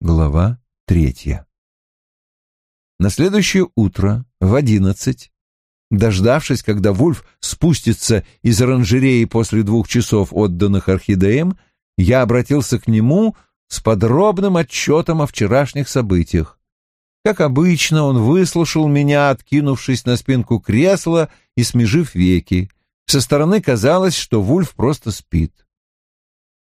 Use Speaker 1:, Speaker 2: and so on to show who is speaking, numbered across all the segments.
Speaker 1: Глава третья. На следующее утро в одиннадцать, дождавшись, когда Вульф спустится из оранжереи после двух часов, отданных орхидеям, я обратился к нему с подробным отчетом о вчерашних событиях. Как обычно, он выслушал меня, откинувшись на спинку кресла и смежив веки. Со стороны казалось, что Вульф просто спит.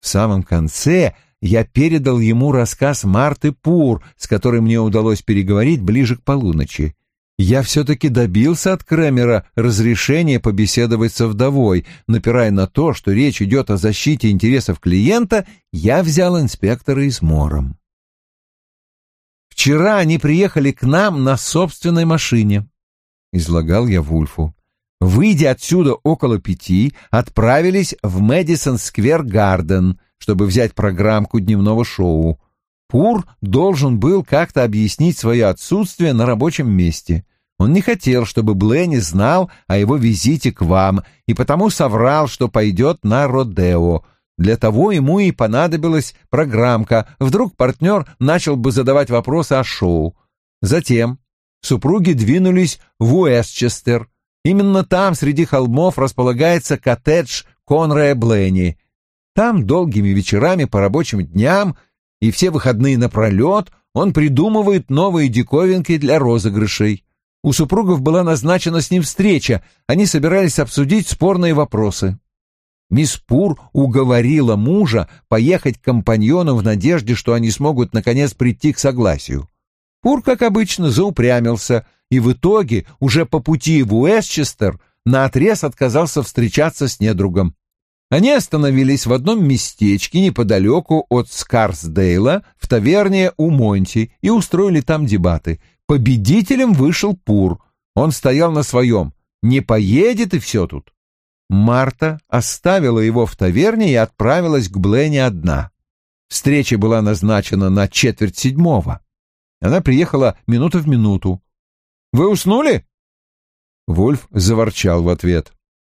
Speaker 1: В самом конце я передал ему рассказ Марты Пур, с которой мне удалось переговорить ближе к полуночи. Я все-таки добился от Кремера разрешения побеседовать со вдовой, напирая на то, что речь идет о защите интересов клиента, я взял инспектора измором. «Вчера они приехали к нам на собственной машине», — излагал я Вульфу. «Выйдя отсюда около пяти, отправились в Мэдисон-сквер-гарден — чтобы взять программку дневного шоу. Пур должен был как-то объяснить свое отсутствие на рабочем месте. Он не хотел, чтобы Бленни знал о его визите к вам, и потому соврал, что пойдет на Родео. Для того ему и понадобилась программка. Вдруг партнер начал бы задавать вопросы о шоу. Затем супруги двинулись в Уэстчестер. Именно там, среди холмов, располагается коттедж Конрая Бленни. Там долгими вечерами по рабочим дням и все выходные напролет он придумывает новые диковинки для розыгрышей. У супругов была назначена с ним встреча, они собирались обсудить спорные вопросы. Мисс Пур уговорила мужа поехать к компаньону в надежде, что они смогут наконец прийти к согласию. Пур, как обычно, заупрямился, и в итоге, уже по пути в Уэстчестер, наотрез отказался встречаться с недругом. Они остановились в одном местечке неподалеку от Скарсдейла в таверне у Монти и устроили там дебаты. Победителем вышел Пур. Он стоял на своем. Не поедет и все тут. Марта оставила его в таверне и отправилась к Блене одна. Встреча была назначена на четверть седьмого. Она приехала минуту в минуту. «Вы уснули?» Вульф заворчал в ответ.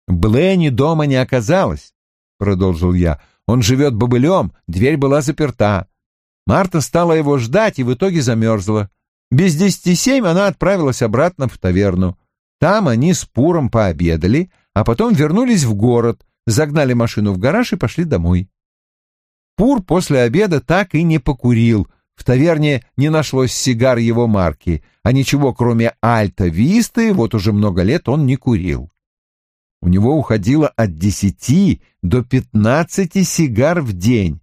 Speaker 1: Бленни дома не оказалось продолжил я. «Он живет бобылем, дверь была заперта. Марта стала его ждать и в итоге замерзла. Без десяти семь она отправилась обратно в таверну. Там они с Пуром пообедали, а потом вернулись в город, загнали машину в гараж и пошли домой. Пур после обеда так и не покурил. В таверне не нашлось сигар его марки, а ничего, кроме Альта Висты, вот уже много лет он не курил. У него уходило от десяти до пятнадцати сигар в день.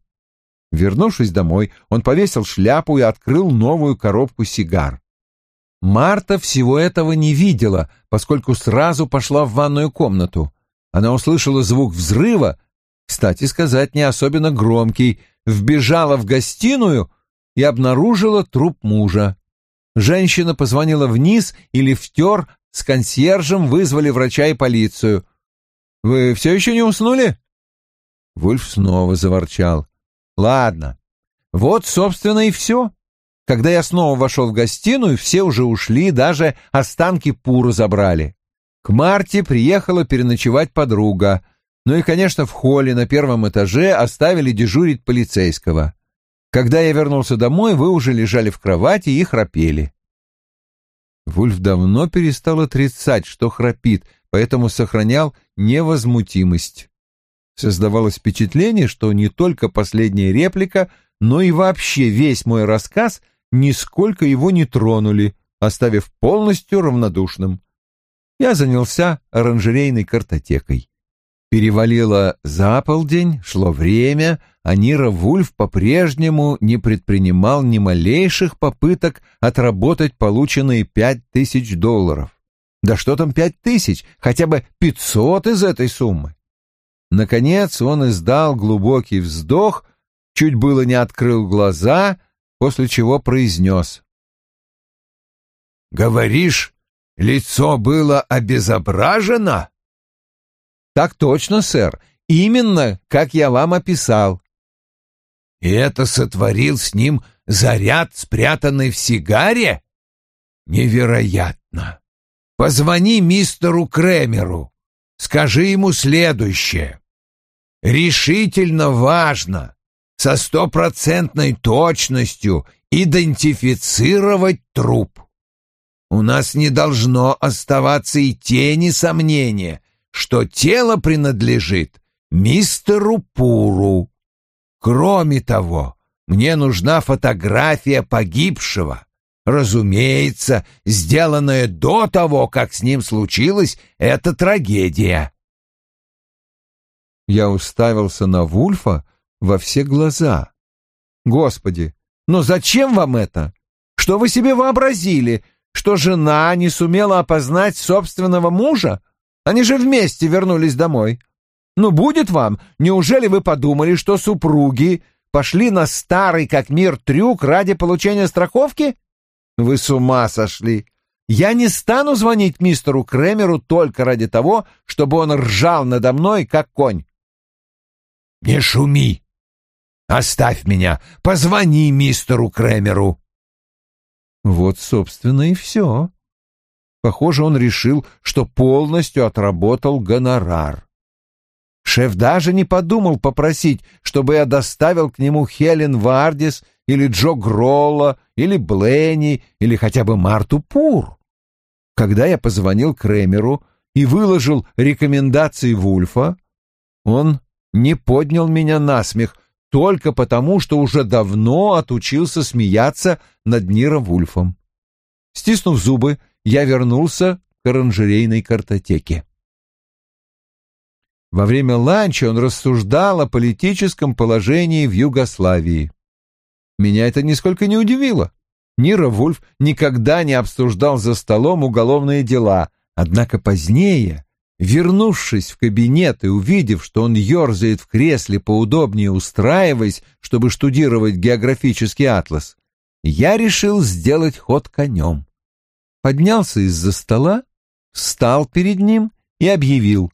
Speaker 1: Вернувшись домой, он повесил шляпу и открыл новую коробку сигар. Марта всего этого не видела, поскольку сразу пошла в ванную комнату. Она услышала звук взрыва, кстати сказать, не особенно громкий, вбежала в гостиную и обнаружила труп мужа. Женщина позвонила вниз и лифтер с консьержем вызвали врача и полицию. «Вы все еще не уснули?» Вульф снова заворчал. «Ладно. Вот, собственно, и все. Когда я снова вошел в гостиную, все уже ушли, даже останки Пура забрали. К Марте приехала переночевать подруга. Ну и, конечно, в холле на первом этаже оставили дежурить полицейского. Когда я вернулся домой, вы уже лежали в кровати и храпели. Вульф давно перестал отрицать, что храпит, поэтому сохранял невозмутимость. Создавалось впечатление, что не только последняя реплика, но и вообще весь мой рассказ нисколько его не тронули, оставив полностью равнодушным. Я занялся оранжерейной картотекой. Перевалило за полдень, шло время, а Нира Вульф по-прежнему не предпринимал ни малейших попыток отработать полученные пять тысяч долларов. Да что там пять тысяч, хотя бы пятьсот из этой суммы. Наконец он издал глубокий вздох, чуть было не открыл глаза, после чего произнес. «Говоришь, лицо было обезображено?» «Так точно, сэр. Именно, как я вам описал». «И это сотворил с ним заряд, спрятанный в сигаре? Невероятно! Позвони мистеру Кремеру, скажи ему следующее. Решительно важно,
Speaker 2: со стопроцентной точностью идентифицировать труп. У нас не должно оставаться и тени сомнения, что тело принадлежит мистеру Пуру. Кроме того, мне нужна фотография погибшего. Разумеется, сделанная до того, как с ним случилась эта трагедия.
Speaker 1: Я уставился на Вульфа во все глаза. Господи, но зачем вам это? Что вы себе вообразили? Что жена не сумела опознать собственного мужа? Они же вместе вернулись домой. Ну, будет вам. Неужели вы подумали, что супруги пошли на старый как мир трюк ради получения страховки? Вы с ума сошли. Я не стану звонить мистеру Кремеру только ради того, чтобы он ржал надо мной, как конь.
Speaker 2: Не шуми. Оставь меня. Позвони мистеру Кремеру.
Speaker 1: Вот, собственно, и все. Похоже, он решил, что полностью отработал гонорар. Шеф даже не подумал попросить, чтобы я доставил к нему Хелен Вардис или Джо Гролла, или Бленни, или хотя бы Марту Пур. Когда я позвонил Кремеру и выложил рекомендации Вульфа, он не поднял меня на смех только потому, что уже давно отучился смеяться над Ниром Вульфом. Стиснув зубы, я вернулся к оранжерейной картотеке. Во время ланча он рассуждал о политическом положении в Югославии. Меня это нисколько не удивило. Нира Вульф никогда не обсуждал за столом уголовные дела, однако позднее, вернувшись в кабинет и увидев, что он ерзает в кресле, поудобнее устраиваясь, чтобы штудировать географический атлас, я решил сделать ход конем поднялся из-за стола, встал перед ним и объявил.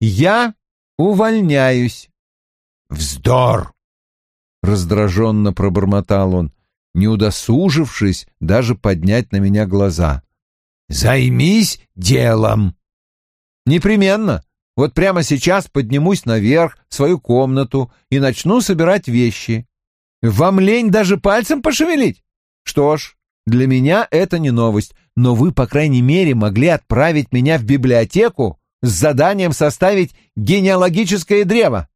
Speaker 1: «Я увольняюсь».
Speaker 2: «Вздор!» — раздраженно пробормотал он, не удосужившись даже поднять на меня глаза. «Займись делом!»
Speaker 1: «Непременно. Вот прямо сейчас поднимусь наверх в свою комнату и начну собирать вещи. Вам лень даже пальцем пошевелить? Что ж, для меня это не новость, но вы, по крайней мере, могли отправить меня в библиотеку с заданием составить генеалогическое древо.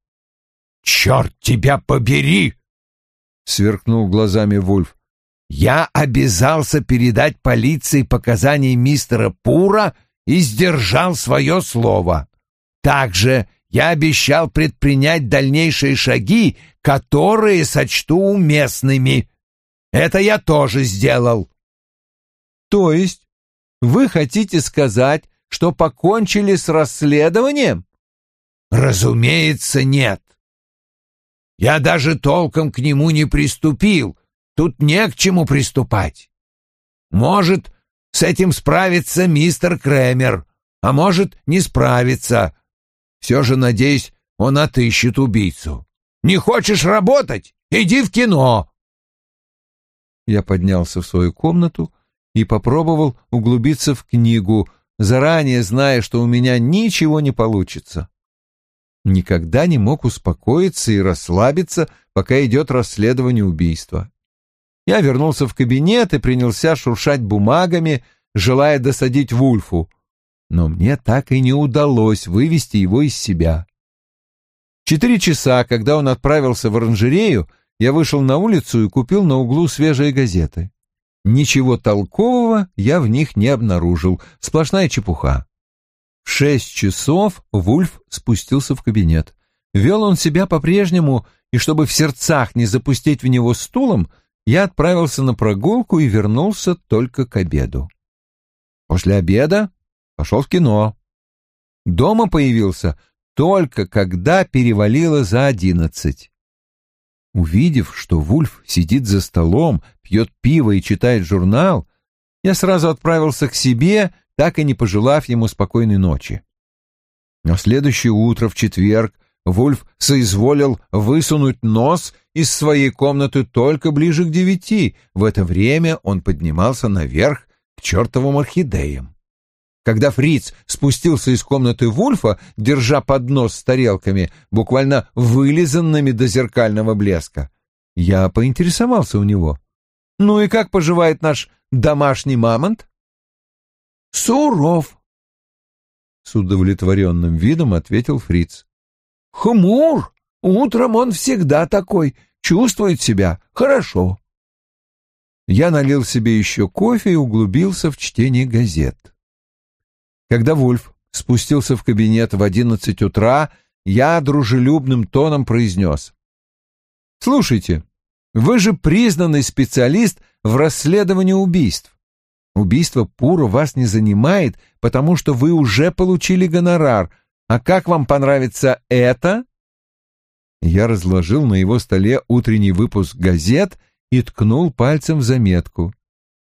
Speaker 2: «Черт тебя побери!» — сверкнул глазами Вульф. «Я обязался передать полиции показания мистера Пура и сдержал свое слово. Также я обещал предпринять дальнейшие шаги, которые сочту уместными. Это я тоже сделал.
Speaker 1: То есть вы хотите сказать, что покончили с расследованием?
Speaker 2: Разумеется, нет. Я даже толком к нему не приступил. Тут не к чему приступать. Может, с этим справится мистер Кремер, а может, не справится. Все же, надеюсь, он отыщет убийцу. Не хочешь работать? Иди в кино.
Speaker 1: Я поднялся в свою комнату и попробовал углубиться в книгу, заранее зная, что у меня ничего не получится. Никогда не мог успокоиться и расслабиться, пока идет расследование убийства. Я вернулся в кабинет и принялся шуршать бумагами, желая досадить Вульфу, но мне так и не удалось вывести его из себя. Четыре часа, когда он отправился в оранжерею, я вышел на улицу и купил на углу свежие газеты. Ничего толкового я в них не обнаружил, сплошная чепуха. В шесть часов Вульф спустился в кабинет. Вел он себя по-прежнему, и чтобы в сердцах не запустить в него стулом, я отправился на прогулку и вернулся только к обеду. После обеда пошел в кино. Дома появился только когда перевалило за одиннадцать. Увидев, что Вульф сидит за столом, пьет пиво и читает журнал, я сразу отправился к себе, так и не пожелав ему спокойной ночи. На следующее утро, в четверг, Вульф соизволил высунуть нос из своей комнаты только ближе к девяти. В это время он поднимался наверх к чертовым орхидеям. Когда Фриц спустился из комнаты Вульфа, держа поднос с тарелками, буквально вылизанными до зеркального блеска, я поинтересовался у него. «Ну и как поживает наш домашний мамонт?»
Speaker 2: «Суров», — с удовлетворенным видом ответил Фриц. «Хмур! Утром он всегда такой, чувствует себя хорошо».
Speaker 1: Я налил себе еще кофе и углубился в чтение газет. Когда Вульф спустился в кабинет в одиннадцать утра, я дружелюбным тоном произнес. «Слушайте, вы же признанный специалист в расследовании убийств. Убийство Пура вас не занимает, потому что вы уже получили гонорар. А как вам понравится это?» Я разложил на его столе утренний выпуск газет и ткнул пальцем в заметку.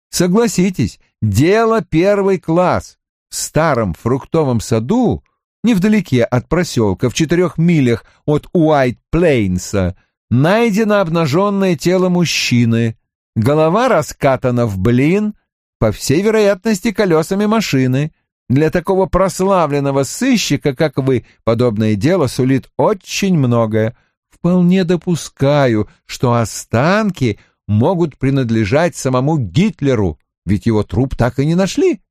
Speaker 1: «Согласитесь, дело первый класс в старом фруктовом саду, невдалеке от проселка, в четырех милях от Уайт-Плейнса, найдено обнаженное тело мужчины, голова раскатана в блин, по всей вероятности колесами машины. Для такого прославленного сыщика, как вы, подобное дело сулит очень многое. Вполне допускаю, что останки могут принадлежать самому Гитлеру, ведь его труп так и не нашли.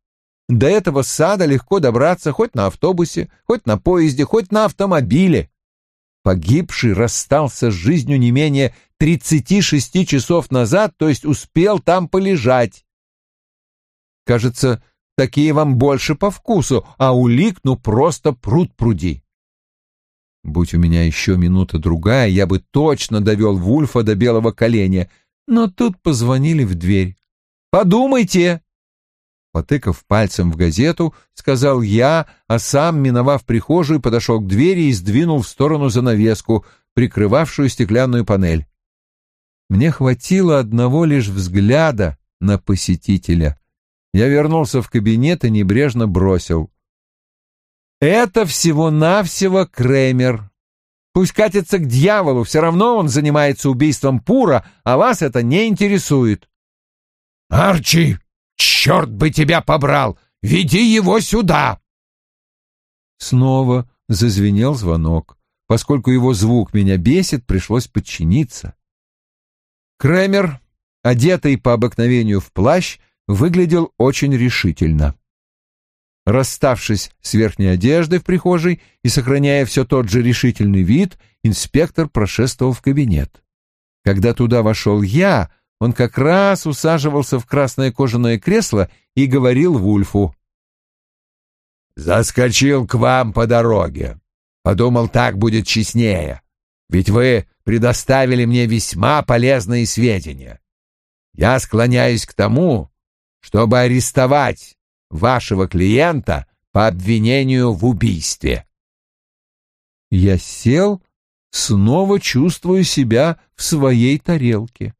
Speaker 1: До этого сада легко добраться хоть на автобусе, хоть на поезде, хоть на автомобиле. Погибший расстался с жизнью не менее 36 часов назад, то есть успел там полежать. Кажется, такие вам больше по вкусу, а улик ну просто пруд пруди. Будь у меня еще минута-другая, я бы точно довел Вульфа до белого коленя, но тут позвонили в дверь. «Подумайте!» Потыкав пальцем в газету, сказал я, а сам, миновав прихожую, подошел к двери и сдвинул в сторону занавеску, прикрывавшую стеклянную панель. Мне хватило одного лишь взгляда на посетителя. Я вернулся в кабинет и небрежно бросил. «Это всего-навсего Кремер. Пусть катится к дьяволу, все равно он занимается убийством Пура, а вас это не интересует».
Speaker 2: «Арчи!» «Черт бы тебя побрал! Веди его сюда!»
Speaker 1: Снова зазвенел звонок. Поскольку его звук меня бесит, пришлось подчиниться. Кремер, одетый по обыкновению в плащ, выглядел очень решительно. Расставшись с верхней одеждой в прихожей и сохраняя все тот же решительный вид, инспектор прошествовал в кабинет. Когда туда вошел я, он как раз усаживался в красное кожаное кресло и говорил Вульфу.
Speaker 2: «Заскочил к вам по дороге. Подумал, так будет честнее. Ведь вы предоставили мне весьма полезные сведения. Я склоняюсь к тому, чтобы арестовать вашего клиента по обвинению в убийстве».
Speaker 1: Я сел, снова чувствуя себя в своей тарелке.